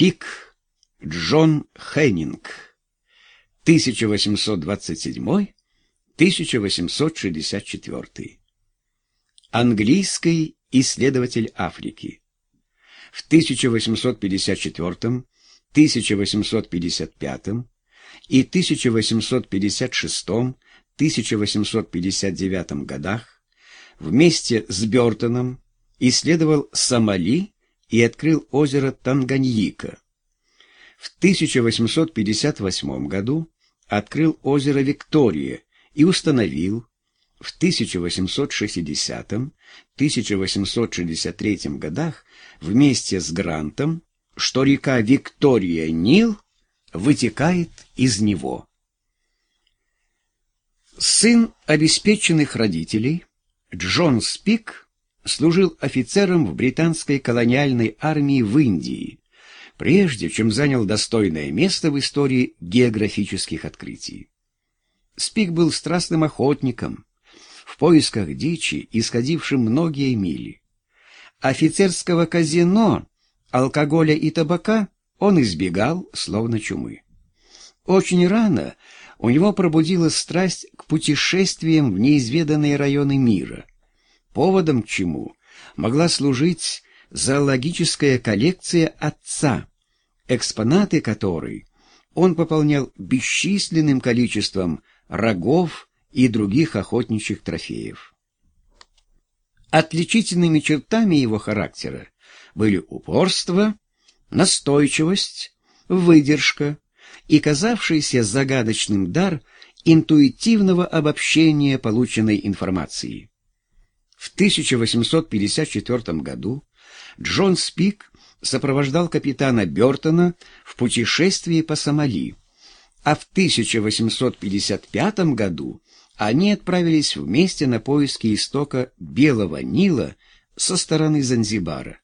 Спик Джон Хеннинг. 1827-1864 Английский исследователь Африки. В 1854, 1855 и 1856, 1859 годах вместе с Бертоном исследовал Сомали и открыл озеро Танганьика. В 1858 году открыл озеро Виктория и установил в 1860-1863 годах вместе с Грантом, что река Виктория-Нил вытекает из него. Сын обеспеченных родителей Джон Спик служил офицером в британской колониальной армии в Индии, прежде чем занял достойное место в истории географических открытий. Спик был страстным охотником, в поисках дичи, исходившим многие мили. Офицерского казино, алкоголя и табака он избегал, словно чумы. Очень рано у него пробудилась страсть к путешествиям в неизведанные районы мира, поводом к чему могла служить зоологическая коллекция отца, экспонаты которой он пополнял бесчисленным количеством рогов и других охотничьих трофеев. Отличительными чертами его характера были упорство, настойчивость, выдержка и казавшийся загадочным дар интуитивного обобщения полученной информации. В 1854 году Джон Спик сопровождал капитана Бертона в путешествии по Сомали, а в 1855 году они отправились вместе на поиски истока Белого Нила со стороны Занзибара.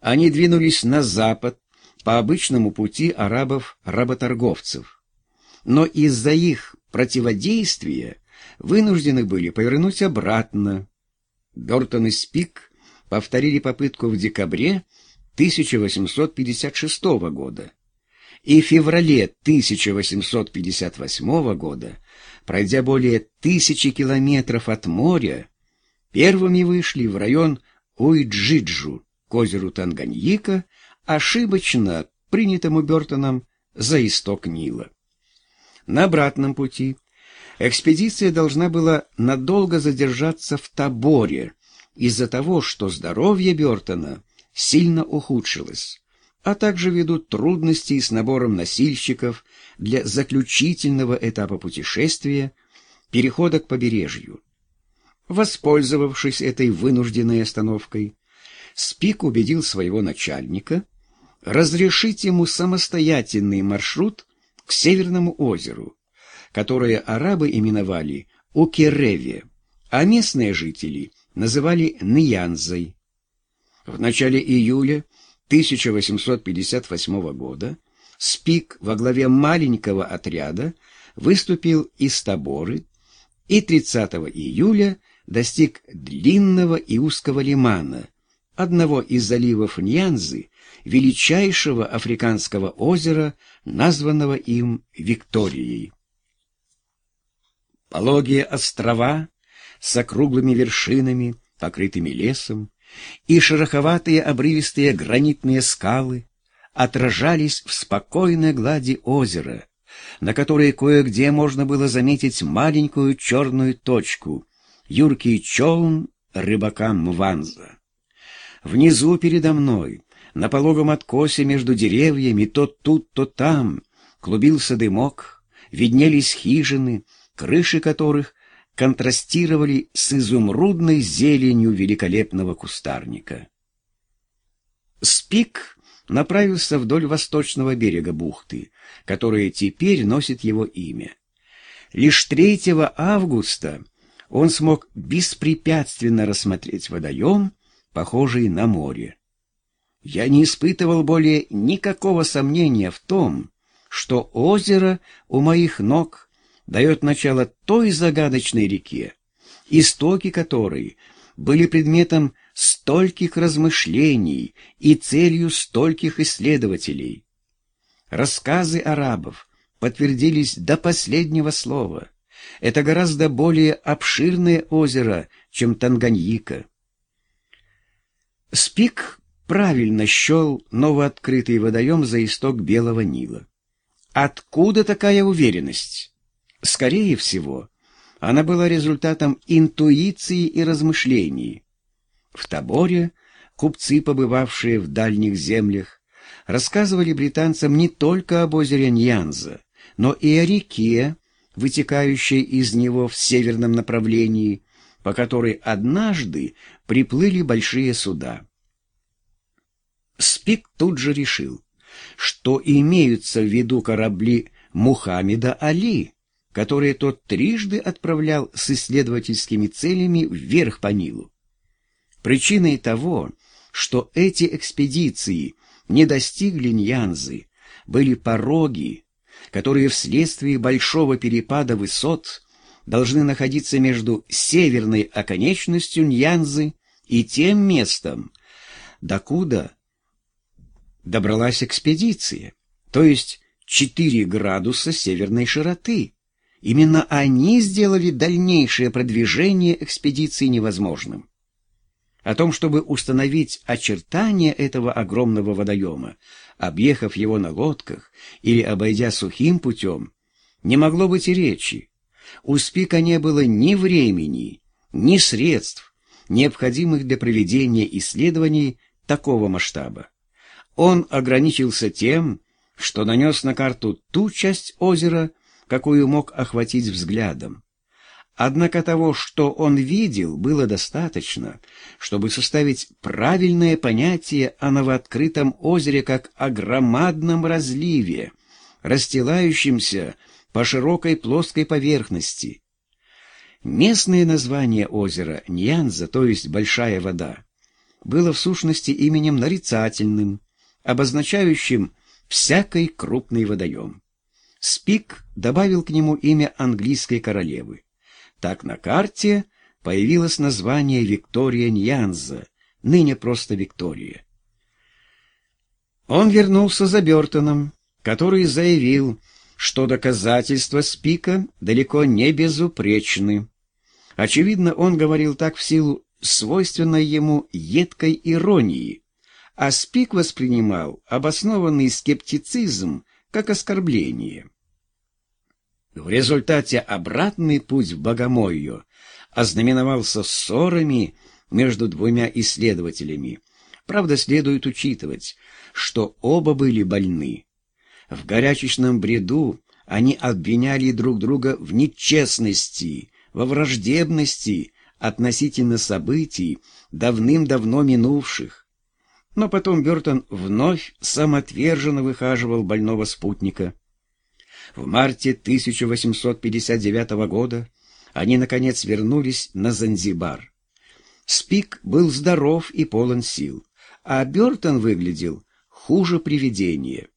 Они двинулись на запад по обычному пути арабов-работорговцев, но из-за их противодействия вынуждены были повернуть обратно. Бертон и Спик повторили попытку в декабре 1856 года, и в феврале 1858 года пройдя более тысячи километров от моря, первыми вышли в район Уиджиджу к озеру Танганьика, ошибочно принятому Бертоном за исток Нила. На обратном пути экспедиция должна была надолго задержаться в Таборе из-за того, что здоровье Бертона сильно ухудшилось а также ввиду трудностей с набором носильщиков для заключительного этапа путешествия, перехода к побережью. Воспользовавшись этой вынужденной остановкой, Спик убедил своего начальника разрешить ему самостоятельный маршрут к Северному озеру, которое арабы именовали Укереве, а местные жители называли Ньянзой. В начале июля 1858 года Спик во главе маленького отряда выступил из Таборы и 30 июля достиг длинного и узкого лимана, одного из заливов Ньянзы, величайшего африканского озера, названного им Викторией. Пологие острова с округлыми вершинами, покрытыми лесом, и шероховатые обрывистые гранитные скалы отражались в спокойной глади озера, на которой кое-где можно было заметить маленькую черную точку — юркий челн рыбака Мванза. Внизу передо мной, на пологом откосе между деревьями, то тут, то там, клубился дымок, виднелись хижины, крыши которых контрастировали с изумрудной зеленью великолепного кустарника. Спик направился вдоль восточного берега бухты, которая теперь носит его имя. Лишь 3 августа он смог беспрепятственно рассмотреть водоем, похожий на море. Я не испытывал более никакого сомнения в том, что озеро у моих ног дает начало той загадочной реке, истоки которой были предметом стольких размышлений и целью стольких исследователей. Рассказы арабов подтвердились до последнего слова. Это гораздо более обширное озеро, чем Танганьика. Спик правильно счел новооткрытый водоем за исток Белого Нила. Откуда такая уверенность? Скорее всего, она была результатом интуиции и размышлений. В Таборе купцы, побывавшие в дальних землях, рассказывали британцам не только об озере Ньянза, но и о реке, вытекающей из него в северном направлении, по которой однажды приплыли большие суда. Спик тут же решил, что имеются в виду корабли Мухаммеда Али, которые тот трижды отправлял с исследовательскими целями вверх по Нилу. Причиной того, что эти экспедиции не достигли Ньянзы, были пороги, которые вследствие большого перепада высот должны находиться между северной оконечностью Ньянзы и тем местом, докуда добралась экспедиция, то есть 4 градуса северной широты. Именно они сделали дальнейшее продвижение экспедиции невозможным. О том, чтобы установить очертания этого огромного водоема, объехав его на лодках или обойдя сухим путем, не могло быть и речи. У Спика не было ни времени, ни средств, необходимых для проведения исследований такого масштаба. Он ограничился тем, что нанес на карту ту часть озера, какую мог охватить взглядом. Однако того, что он видел, было достаточно, чтобы составить правильное понятие о новооткрытом озере как о громадном разливе, расстилающемся по широкой плоской поверхности. Местное название озера Ньянза, то есть «большая вода», было в сущности именем нарицательным, обозначающим всякий крупный водоем. Спик добавил к нему имя английской королевы. Так на карте появилось название Виктория Ньянза, ныне просто Виктория. Он вернулся за Бертоном, который заявил, что доказательства Спика далеко не безупречны. Очевидно, он говорил так в силу свойственной ему едкой иронии, а Спик воспринимал обоснованный скептицизм как оскорбление. В результате обратный путь в Богомойю ознаменовался ссорами между двумя исследователями. Правда, следует учитывать, что оба были больны. В горячечном бреду они обвиняли друг друга в нечестности, во враждебности относительно событий, давным-давно минувших. Но потом Бертон вновь самоотверженно выхаживал больного спутника. В марте 1859 года они, наконец, вернулись на Занзибар. Спик был здоров и полон сил, а Бертон выглядел хуже привидения.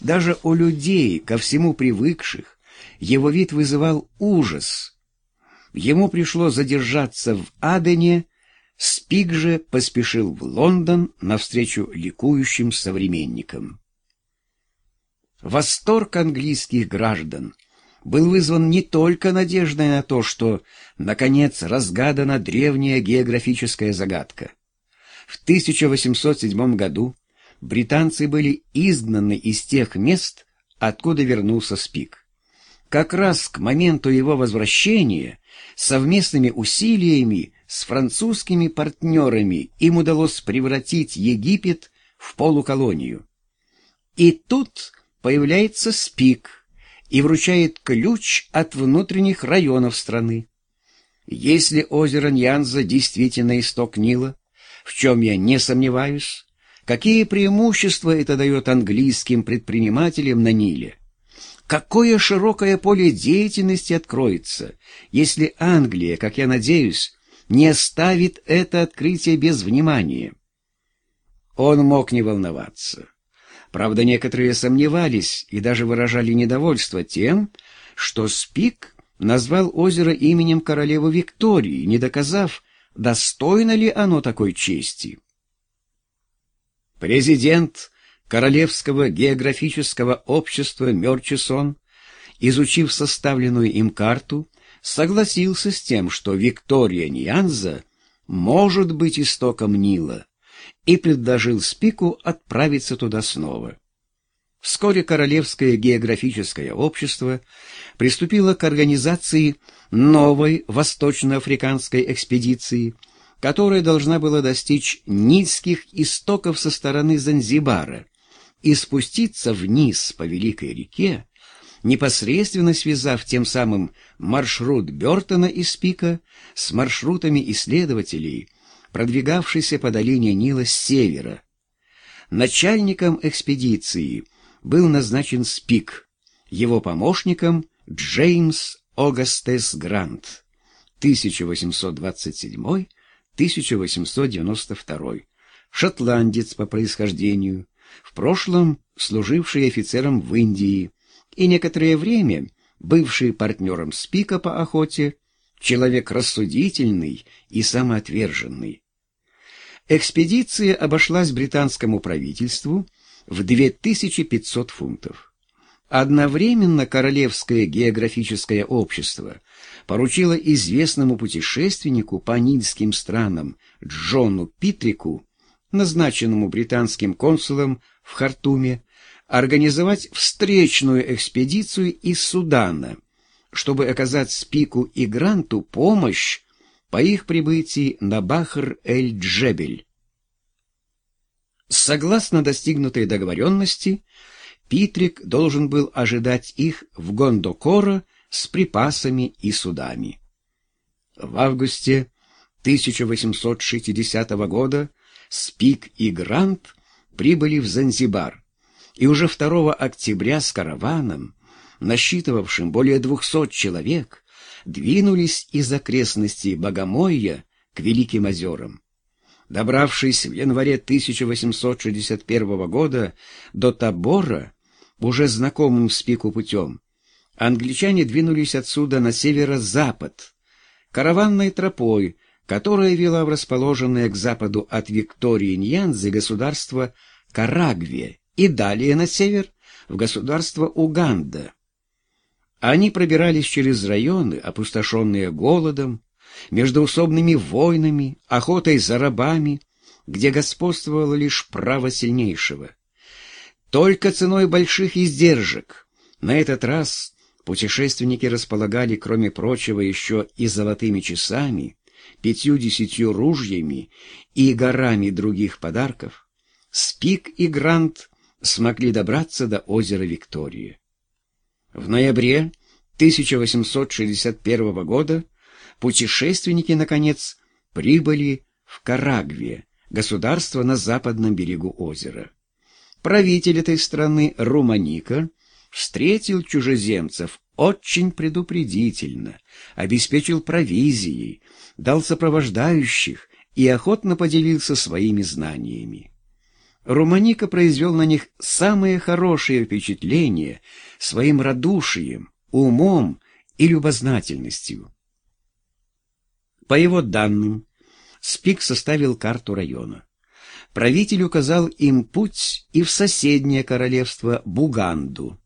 Даже у людей, ко всему привыкших, его вид вызывал ужас. Ему пришлось задержаться в Адене, Спик же поспешил в Лондон навстречу ликующим современникам. Восторг английских граждан был вызван не только надеждой на то, что, наконец, разгадана древняя географическая загадка. В 1807 году британцы были изгнаны из тех мест, откуда вернулся Спик. Как раз к моменту его возвращения совместными усилиями с французскими партнерами им удалось превратить Египет в полуколонию. И тут появляется Спик и вручает ключ от внутренних районов страны. Если озеро Ньянза действительно исток Нила, в чем я не сомневаюсь, какие преимущества это дает английским предпринимателям на Ниле? Какое широкое поле деятельности откроется, если Англия, как я надеюсь, не оставит это открытие без внимания? Он мог не волноваться. Правда, некоторые сомневались и даже выражали недовольство тем, что Спик назвал озеро именем королевы Виктории, не доказав, достойно ли оно такой чести. Президент Королевского географического общества Мерчисон, изучив составленную им карту, согласился с тем, что Виктория Ньянза может быть истоком Нила, и предложил Спику отправиться туда снова. Вскоре Королевское географическое общество приступило к организации новой восточноафриканской экспедиции, которая должна была достичь низких истоков со стороны Занзибара и спуститься вниз по Великой реке, непосредственно связав тем самым маршрут Бертона из Пика с маршрутами исследователей, продвигавшихся по долине Нила с севера. Начальником экспедиции был назначен Спик, его помощником Джеймс Огастес Грант, 1827-1892, шотландец по происхождению, в прошлом служивший офицером в Индии и некоторое время бывший партнером Спика по охоте, человек рассудительный и самоотверженный. Экспедиция обошлась британскому правительству в 2500 фунтов. Одновременно Королевское географическое общество поручило известному путешественнику по нильским странам Джону Питрику, назначенному британским консулом в Хартуме, организовать встречную экспедицию из Судана, чтобы оказать Спику и Гранту помощь по их прибытии на Бахр-эль-Джебель. Согласно достигнутой договоренности, Питрик должен был ожидать их в Гондокоро с припасами и судами. В августе 1860 года Спик и Грант прибыли в Занзибар, и уже 2 октября с караваном, насчитывавшим более 200 человек, двинулись из окрестностей Богомойя к Великим озерам. Добравшись в январе 1861 года до Табора, уже знакомым Спику путем, англичане двинулись отсюда на северо-запад, караванной тропой, которая вела в расположенное к западу от Виктории Ньянзы государство Карагве и далее на север в государство Уганда. Они пробирались через районы, опустошенные голодом, междоусобными войнами, охотой за рабами, где господствовало лишь право сильнейшего. Только ценой больших издержек. На этот раз путешественники располагали, кроме прочего, еще и золотыми часами, пятью-десятью ружьями и горами других подарков. Спик и Грант смогли добраться до озера Виктория. В ноябре 1861 года путешественники, наконец, прибыли в Карагве, государство на западном берегу озера. Правитель этой страны, Руманика, встретил чужеземцев очень предупредительно, обеспечил провизией, дал сопровождающих и охотно поделился своими знаниями. Руманика произвел на них самое хорошее впечатление своим радушием, умом и любознательностью. По его данным, Спик составил карту района правитель указал им путь и в соседнее королевство Буганду.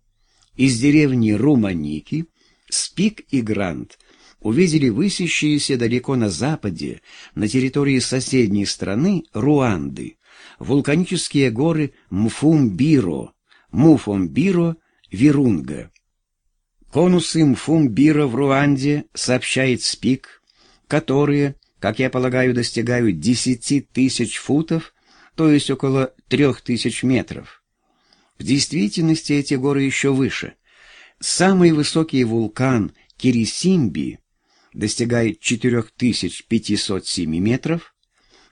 Из деревни Руманики Спик и Грант увидели высящиеся далеко на западе, на территории соседней страны Руанды, вулканические горы Мфумбиро, Муфомбиро, Вирунга. Конусы Мфумбиро в Руанде, сообщает Спик, которые, как я полагаю, достигают десяти тысяч футов, то есть около трех тысяч метров. В действительности эти горы еще выше. Самый высокий вулкан Кирисимби достигает 4507 метров,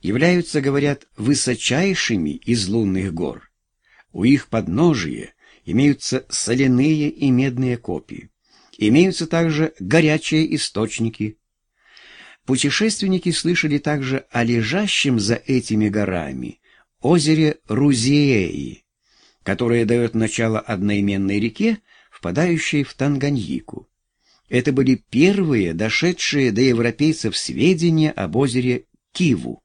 являются, говорят, высочайшими из лунных гор. У их подножия имеются соляные и медные копии. Имеются также горячие источники. Путешественники слышали также о лежащем за этими горами озере Рузиеи, которое дает начало одноименной реке, впадающей в Танганьику. Это были первые дошедшие до европейцев сведения об озере Киву.